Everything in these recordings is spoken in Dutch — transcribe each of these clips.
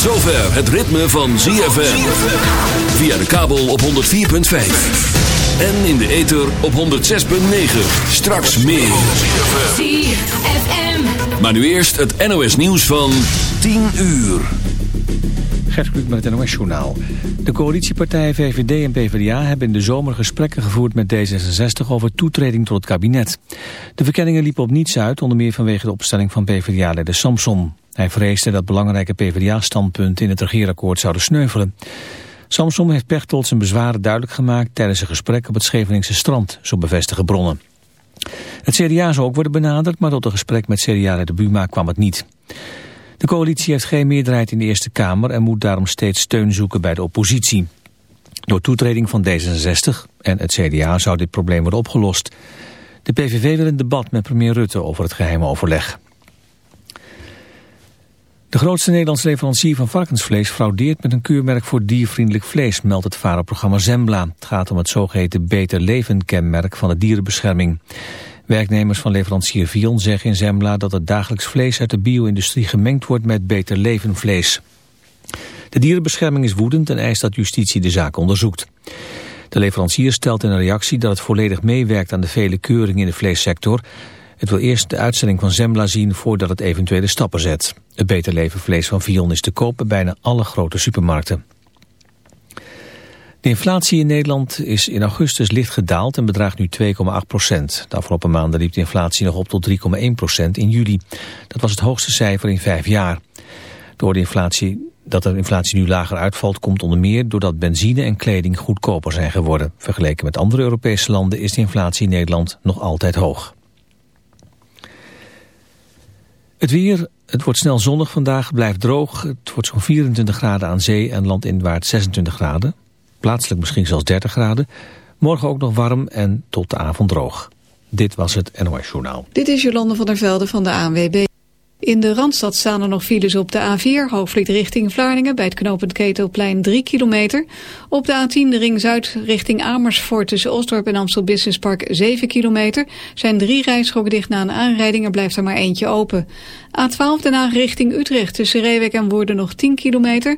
Tot zover het ritme van ZFM. Via de kabel op 104.5. En in de ether op 106.9. Straks meer. ZFM. Maar nu eerst het NOS nieuws van 10 uur. Gert Kluk met het NOS Journaal. De coalitiepartijen VVD en PvdA hebben in de zomer gesprekken gevoerd met D66 over toetreding tot het kabinet. De verkenningen liepen op niets uit, onder meer vanwege de opstelling van PvdA-leider Samson. Hij vreesde dat belangrijke PvdA-standpunten in het regeerakkoord zouden sneuvelen. Samson heeft Pechtold zijn bezwaren duidelijk gemaakt tijdens een gesprek op het Scheveningse strand, zo bevestigen bronnen. Het CDA zou ook worden benaderd, maar tot een gesprek met CDA-leider Buma kwam het niet. De coalitie heeft geen meerderheid in de Eerste Kamer en moet daarom steeds steun zoeken bij de oppositie. Door toetreding van D66 en het CDA zou dit probleem worden opgelost. De PVV wil een debat met premier Rutte over het geheime overleg. De grootste Nederlandse leverancier van varkensvlees fraudeert met een keurmerk voor diervriendelijk vlees, meldt het VARA-programma Zembla. Het gaat om het zogeheten Beter Leven kenmerk van de dierenbescherming. Werknemers van leverancier Vion zeggen in Zembla dat het dagelijks vlees uit de bio-industrie gemengd wordt met Beter Leven vlees. De dierenbescherming is woedend en eist dat justitie de zaak onderzoekt. De leverancier stelt in een reactie dat het volledig meewerkt aan de vele keuringen in de vleessector. Het wil eerst de uitzending van Zembla zien voordat het eventuele stappen zet. Het beter leven vlees van Vion is te koop bij bijna alle grote supermarkten. De inflatie in Nederland is in augustus licht gedaald en bedraagt nu 2,8 procent. De afgelopen maanden liep de inflatie nog op tot 3,1 procent in juli. Dat was het hoogste cijfer in vijf jaar. Door de inflatie, dat de inflatie nu lager uitvalt komt onder meer doordat benzine en kleding goedkoper zijn geworden. Vergeleken met andere Europese landen is de inflatie in Nederland nog altijd hoog. Het weer, het wordt snel zonnig vandaag, blijft droog. Het wordt zo'n 24 graden aan zee en landinwaarts 26 graden. Plaatselijk misschien zelfs 30 graden. Morgen ook nog warm en tot de avond droog. Dit was het NOS Journaal. Dit is Jolande van der Velde van de ANWB. In de Randstad staan er nog files op de A4, hoofdvliet richting Vlaardingen... bij het knooppunt Ketelplein 3 kilometer. Op de A10 de ring Zuid richting Amersfoort tussen Osdorp en Amstel Business Park 7 kilometer. Zijn drie rijstroken dicht na een aanrijding, er blijft er maar eentje open. A12 daarna richting Utrecht tussen Reewek en Woerden nog 10 kilometer...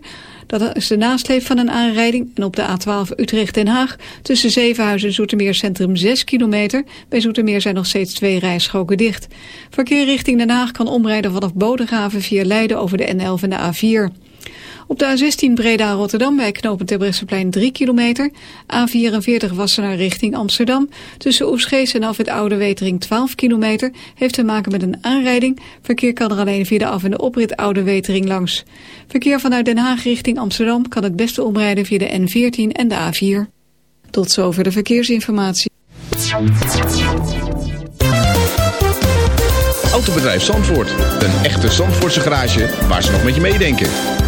Dat is de nasleep van een aanrijding. En op de A12 Utrecht-Den Haag tussen Zevenhuizen en Zoetermeer Centrum 6 kilometer. Bij Zoetermeer zijn nog steeds twee rijstroken dicht. Verkeer richting Den Haag kan omrijden vanaf Bodegraven via Leiden over de N11 en de A4. Op de A16 Breda-Rotterdam bij knooppunt Terbrechtseplein 3 kilometer. A44 Wassenaar richting Amsterdam. Tussen Oesgees en af Oude Wetering 12 kilometer. Heeft te maken met een aanrijding. Verkeer kan er alleen via de af- en de oprit Oude Wetering langs. Verkeer vanuit Den Haag richting Amsterdam kan het beste omrijden via de N14 en de A4. Tot zover de verkeersinformatie. Autobedrijf Zandvoort. Een echte Zandvoortse garage waar ze nog met je meedenken.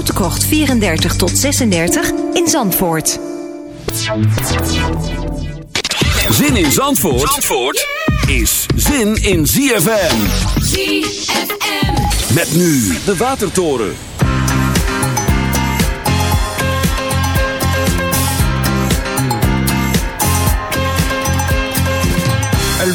Krocht 34 tot 36 in Zandvoort. Zin in Zandvoort, Zandvoort is zin in ZFM. ZFM. Met nu de Watertoren. Elle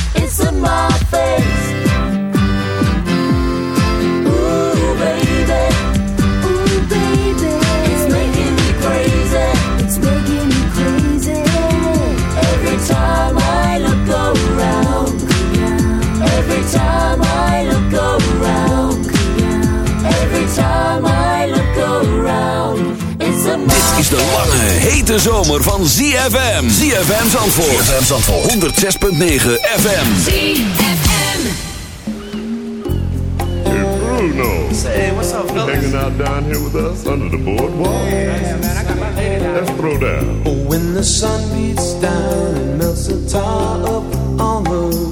hete zomer van ZFM. ZFM Zandvoort. ZFM Zandvoort. 106.9 FM. ZFM. Hey Bruno. Say, what's up, fellas? Hanging out down here with us under the boardwalk. Yeah, man, I got my lady down. Let's throw down. Oh, when the sun beats down and melts the tar up on the roof.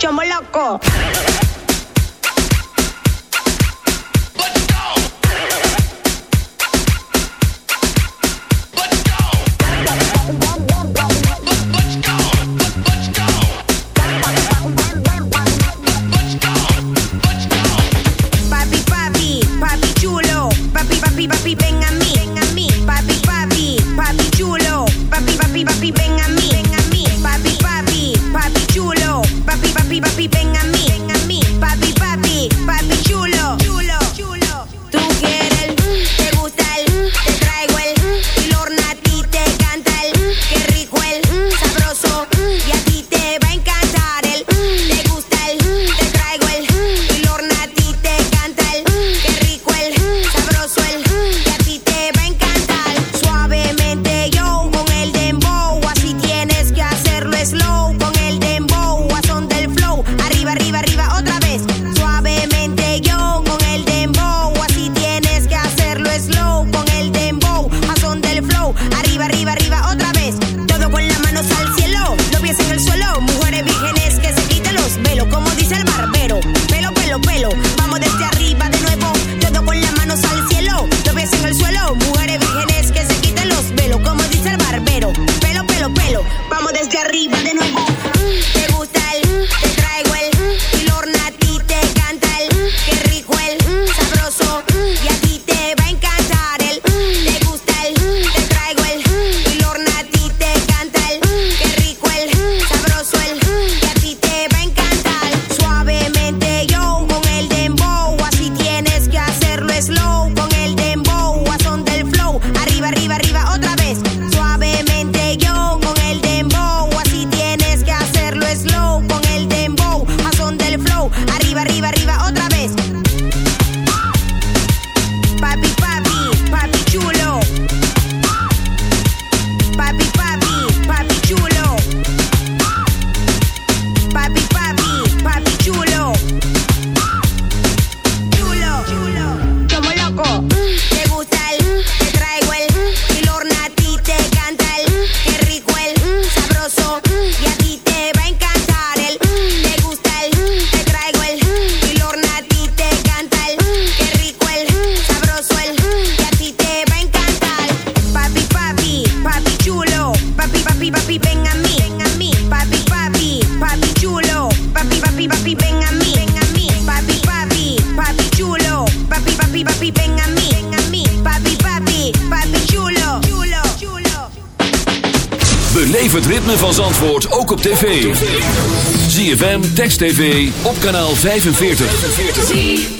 chomo loco. TV op kanaal 45.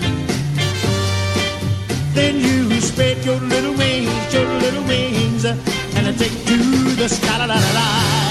your little wings, your little wings, and I take to the sky. La, la, la, la.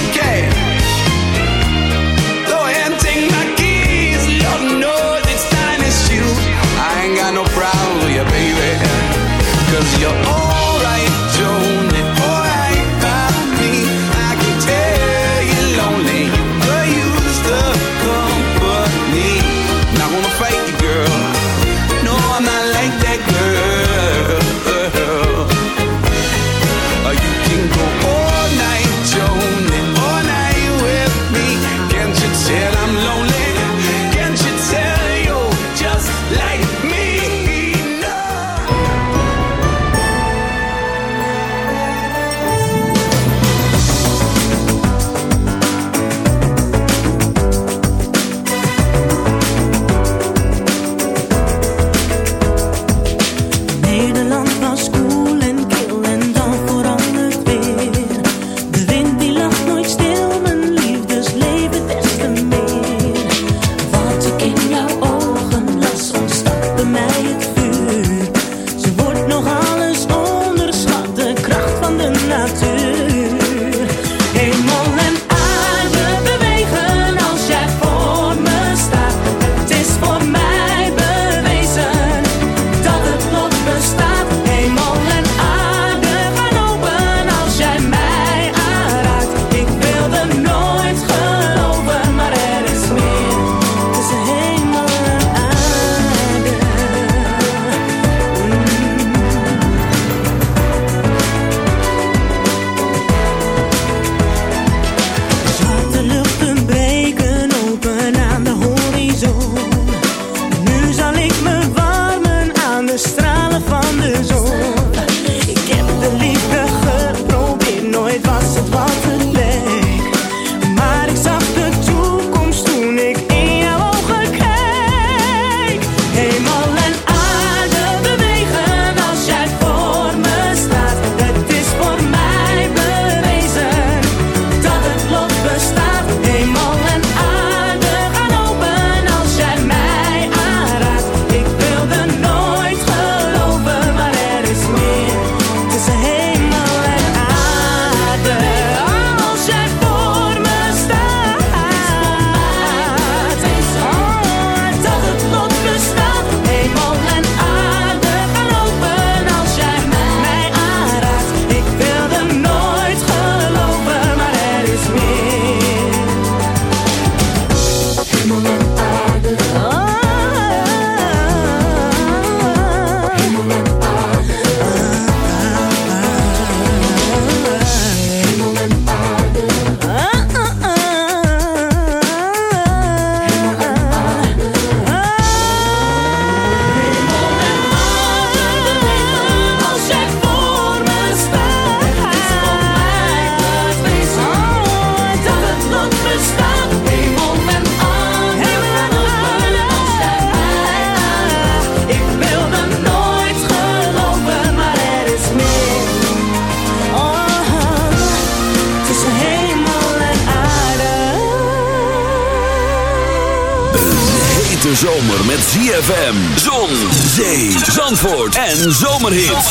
en zomerhit.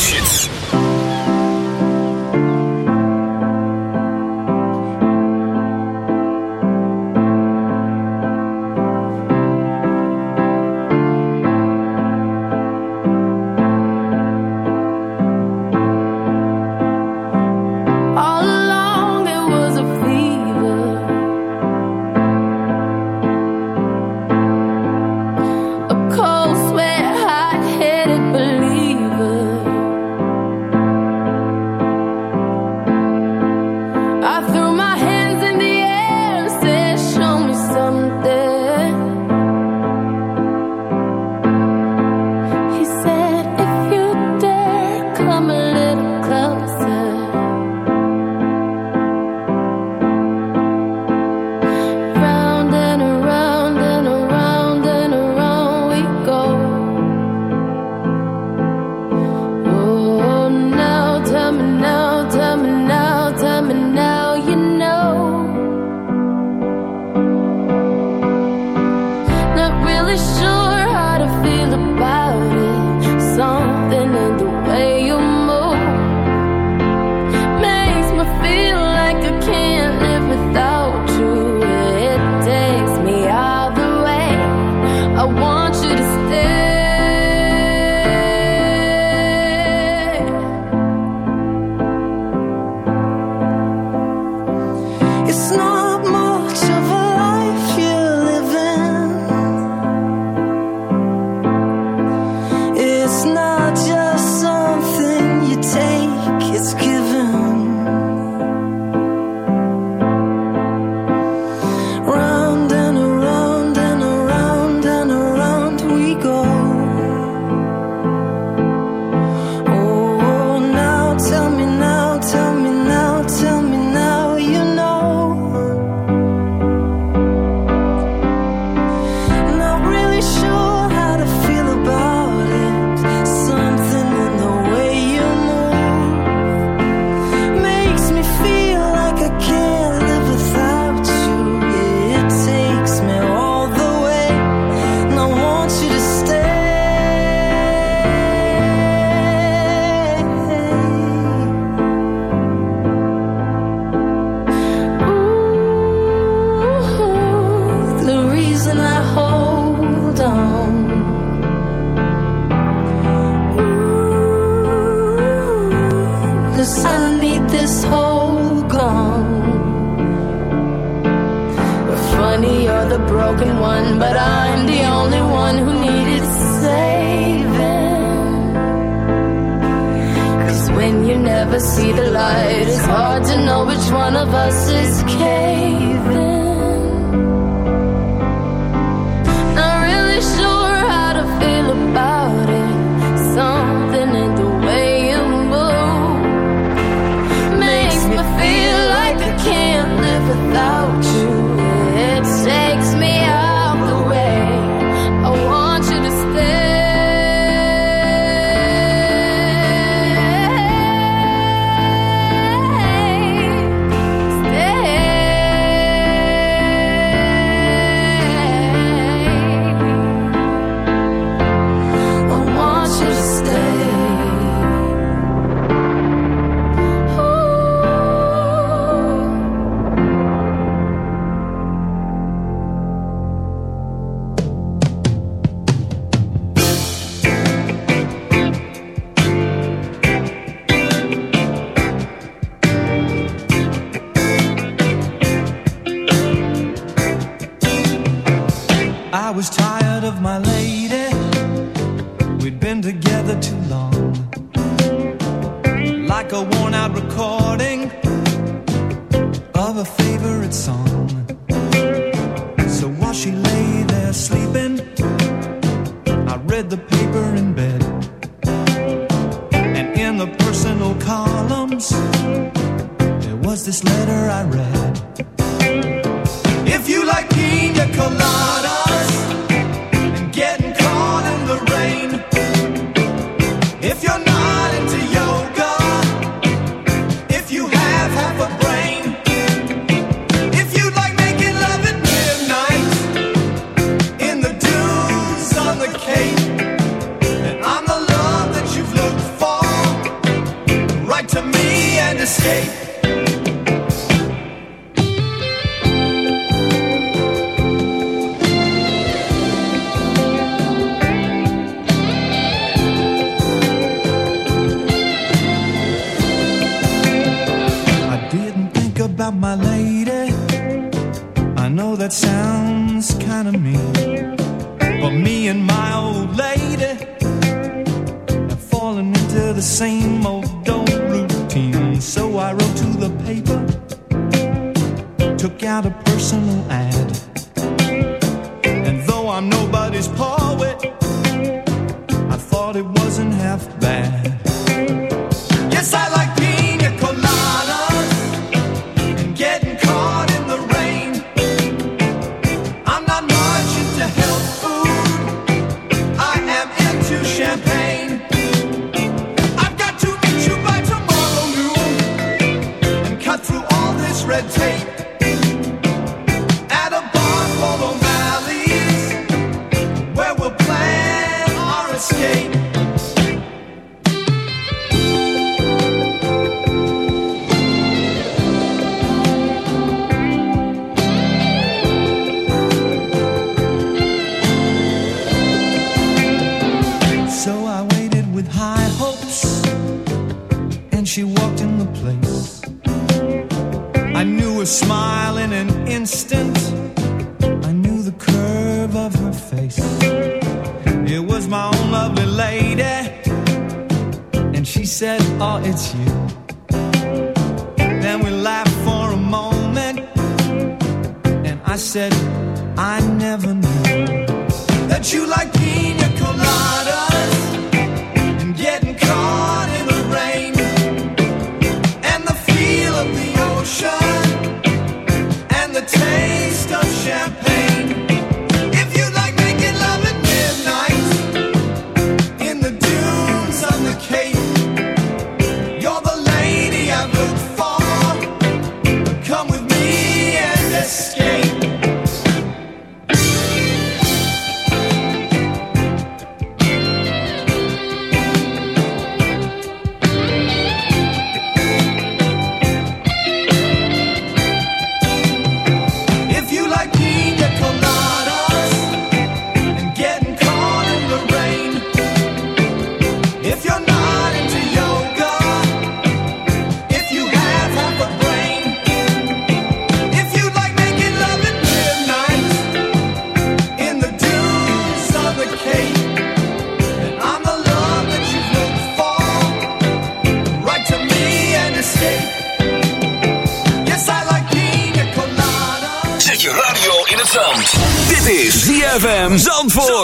Yes, I like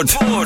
Zandvoort.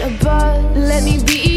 above. Let me be